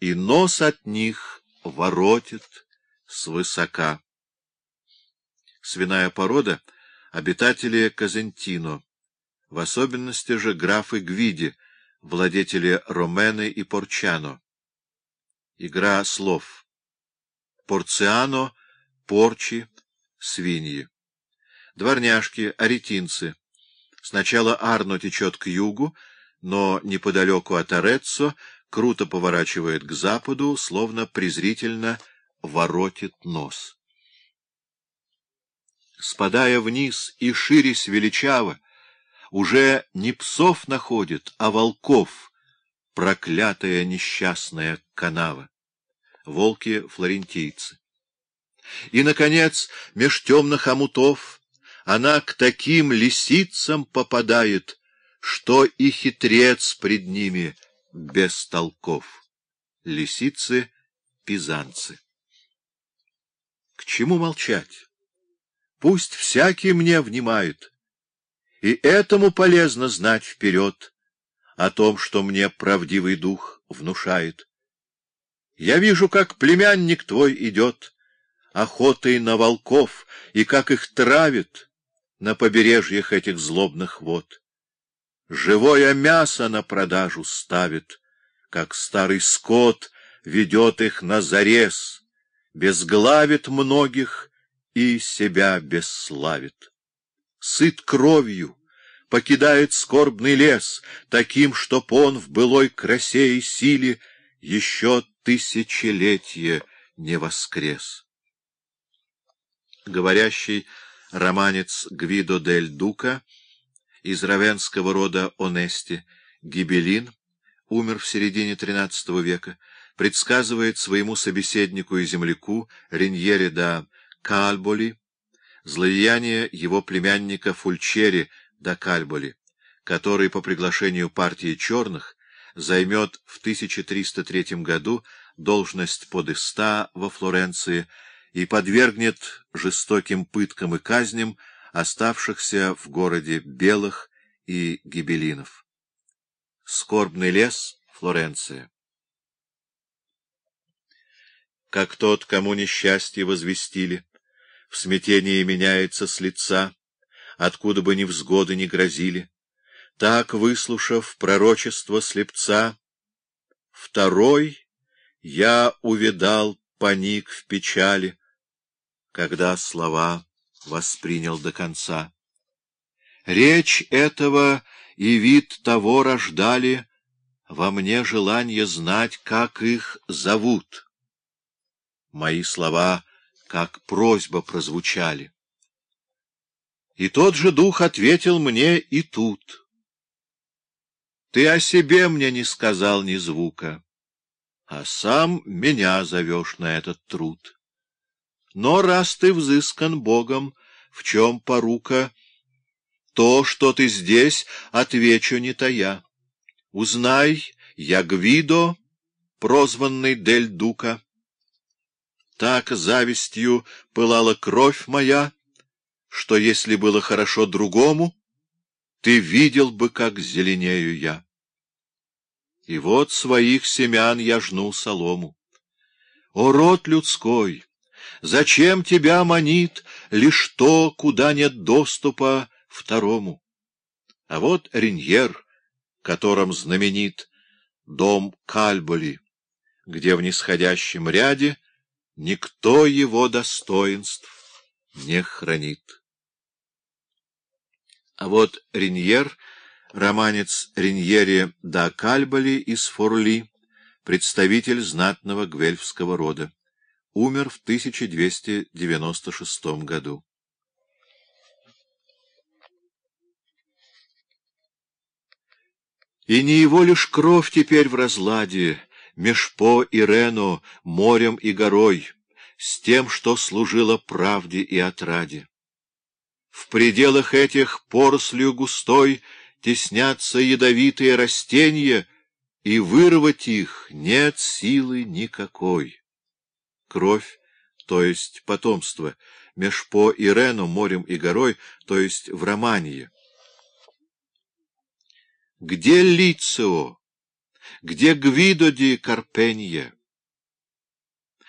и нос от них воротит свысока. Свиная порода — обитатели Казентино, в особенности же графы Гвиди, владетели Ромены и Порчано. Игра слов. Порциано, порчи, свиньи. Дворняжки, аретинцы. Сначала Арно течет к югу, но неподалеку от Ореццо круто поворачивает к западу, словно презрительно воротит нос. Спадая вниз и ширясь величаво, уже не псов находит, а волков, проклятая несчастная канава. Волки-флорентийцы. И, наконец, меж темных омутов она к таким лисицам попадает, что и хитрец пред ними без толков. Лисицы-пизанцы. К чему молчать? Пусть всякий мне внимает, и этому полезно знать вперед о том, что мне правдивый дух внушает. Я вижу, как племянник твой идет охотой на волков, и как их травит на побережьях этих злобных вод. Живое мясо на продажу ставит, как старый скот ведет их на зарез, безглавит многих и себя бесславит. Сыт кровью, покидает скорбный лес, таким, чтоб он в былой красе и силе еще тысячелетие не воскрес. Говорящий романец Гвидо дель Дука из равенского рода Онести, Гибелин, умер в середине XIII века, предсказывает своему собеседнику и земляку Риньере да Кальболи злояние его племянника Фульчери да Кальболи, который по приглашению партии черных займет в 1303 году должность подыста во Флоренции и подвергнет жестоким пыткам и казням оставшихся в городе белых и гибелинов. Скорбный лес, Флоренция. Как тот, кому несчастье возвестили, в смятении меняется с лица, откуда бы невзгоды не грозили, так, выслушав пророчество слепца, второй я увидал, паник в печали, когда слова воспринял до конца. Речь этого и вид того рождали во мне желание знать, как их зовут. Мои слова, как просьба, прозвучали. И тот же дух ответил мне и тут. Ты о себе мне не сказал ни звука, а сам меня зовешь на этот труд. Но раз ты взыскан Богом, в чем порука, то, что ты здесь, отвечу не тая. Узнай, я Гвидо, прозванный Дель Дука. Так завистью пылала кровь моя, что если было хорошо другому, ты видел бы, как зеленею я. И вот своих семян я жну солому. О, род людской! Зачем тебя манит лишь то, куда нет доступа второму? А вот Риньер, которым знаменит дом Кальболи, где в нисходящем ряде никто его достоинств не хранит. А вот Риньер, романец Риньери да Кальболи из Форли, представитель знатного гвельфского рода, умер в 1296 году. И не его лишь кровь теперь в разладе, меж По и Рено, морем и горой, с тем, что служило правде и отраде. В пределах этих порослью густой теснятся ядовитые растения, и вырвать их нет силы никакой. Кровь, то есть потомство, меж по Ирену, морем и горой, то есть в Романии. Где Лицио, Где Гвидо ди Карпенье?